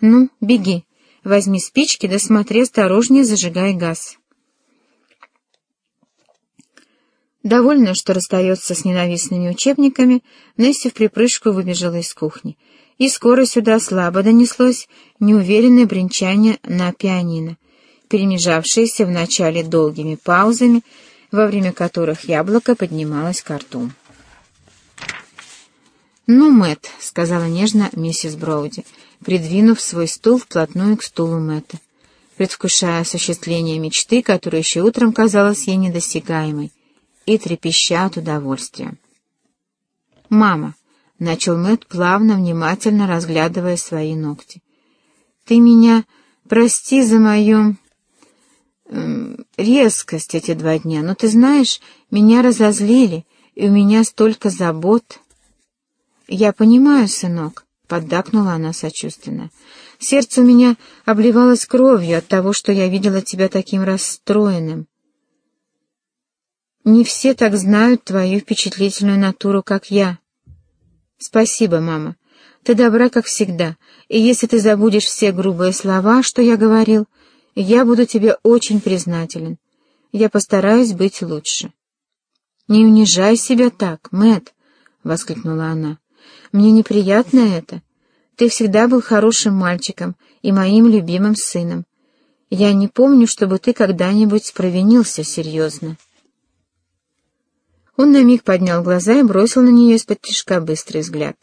Ну, беги, возьми спички, да смотри осторожнее, зажигай газ. Довольная, что расстается с ненавистными учебниками, Несси в припрыжку выбежала из кухни, и скоро сюда слабо донеслось неуверенное бренчание на пианино, перемежавшееся вначале долгими паузами, во время которых яблоко поднималось к рту. «Ну, Мэтт», — сказала нежно миссис Броуди, придвинув свой стул вплотную к стулу Мэтта, предвкушая осуществление мечты, которая еще утром казалась ей недосягаемой, и трепеща от удовольствия. «Мама», — начал Мэтт, плавно, внимательно разглядывая свои ногти, — «ты меня прости за мою...» эм, резкость эти два дня, но ты знаешь, меня разозлили, и у меня столько забот». «Я понимаю, сынок», — поддакнула она сочувственно. «Сердце у меня обливалось кровью от того, что я видела тебя таким расстроенным. Не все так знают твою впечатлительную натуру, как я». «Спасибо, мама. Ты добра, как всегда, и если ты забудешь все грубые слова, что я говорил, я буду тебе очень признателен. Я постараюсь быть лучше». «Не унижай себя так, Мэт, воскликнула она. Мне неприятно это. Ты всегда был хорошим мальчиком и моим любимым сыном. Я не помню, чтобы ты когда-нибудь провинился серьезно. Он на миг поднял глаза и бросил на нее из-под тишка быстрый взгляд.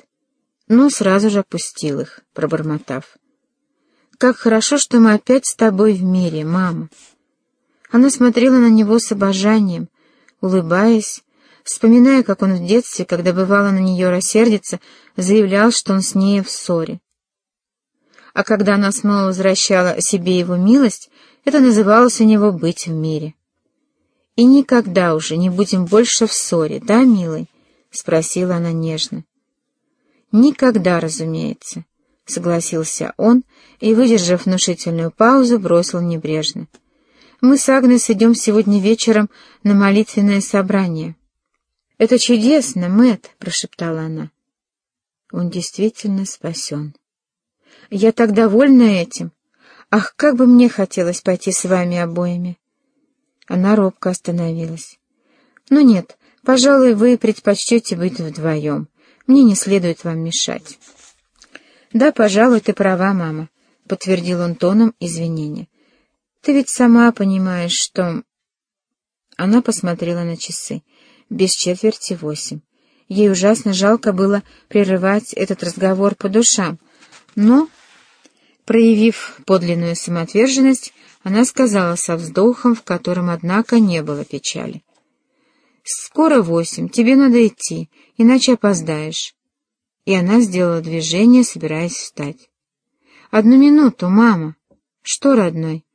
Но сразу же опустил их, пробормотав. «Как хорошо, что мы опять с тобой в мире, мама!» Она смотрела на него с обожанием, улыбаясь, вспоминая, как он в детстве, когда бывало на нее рассердиться, заявлял, что он с ней в ссоре. А когда она снова возвращала себе его милость, это называлось у него «быть в мире». «И никогда уже не будем больше в ссоре, да, милый?» — спросила она нежно. «Никогда, разумеется», — согласился он и, выдержав внушительную паузу, бросил небрежно. «Мы с Агнес идем сегодня вечером на молитвенное собрание». «Это чудесно, Мэт, прошептала она. «Он действительно спасен. Я так довольна этим. Ах, как бы мне хотелось пойти с вами обоими!» Она робко остановилась. «Ну нет, пожалуй, вы предпочтете быть вдвоем. Мне не следует вам мешать». «Да, пожалуй, ты права, мама», — подтвердил он тоном извинения. «Ты ведь сама понимаешь, что...» Она посмотрела на часы без четверти восемь. Ей ужасно жалко было прерывать этот разговор по душам, но, проявив подлинную самоотверженность, она сказала со вздохом, в котором, однако, не было печали. «Скоро восемь, тебе надо идти, иначе опоздаешь». И она сделала движение, собираясь встать. «Одну минуту, мама». «Что, родной?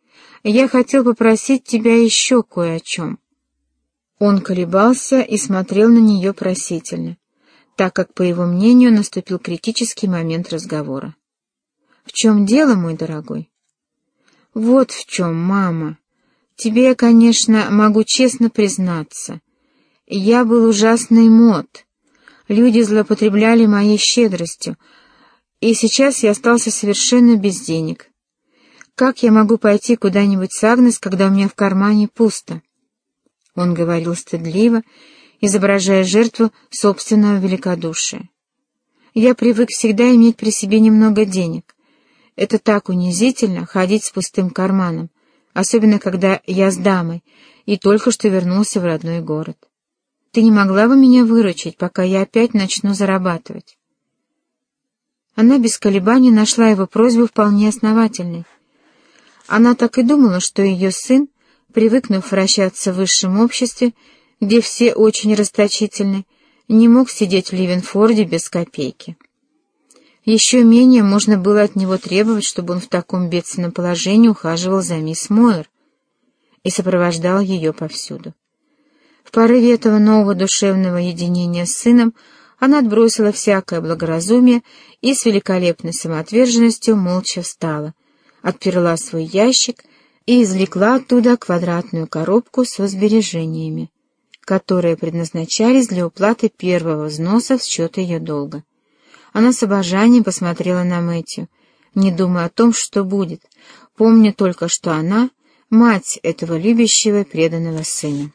Я хотел попросить тебя еще кое о чем». Он колебался и смотрел на нее просительно, так как, по его мнению, наступил критический момент разговора. «В чем дело, мой дорогой?» «Вот в чем, мама. Тебе я, конечно, могу честно признаться. Я был ужасный мод. Люди злоупотребляли моей щедростью, и сейчас я остался совершенно без денег. Как я могу пойти куда-нибудь с Агнес, когда у меня в кармане пусто?» Он говорил стыдливо, изображая жертву собственного великодушия. «Я привык всегда иметь при себе немного денег. Это так унизительно — ходить с пустым карманом, особенно когда я с дамой и только что вернулся в родной город. Ты не могла бы меня выручить, пока я опять начну зарабатывать?» Она без колебаний нашла его просьбу вполне основательной. Она так и думала, что ее сын привыкнув вращаться в высшем обществе, где все очень расточительны, не мог сидеть в Ливенфорде без копейки. Еще менее можно было от него требовать, чтобы он в таком бедственном положении ухаживал за мисс Мойер и сопровождал ее повсюду. В порыве этого нового душевного единения с сыном она отбросила всякое благоразумие и с великолепной самоотверженностью молча встала, отперла свой ящик и извлекла оттуда квадратную коробку со сбережениями, которые предназначались для уплаты первого взноса в счет ее долга. Она с обожанием посмотрела на Мэтью, не думая о том, что будет, помня только, что она — мать этого любящего преданного сына.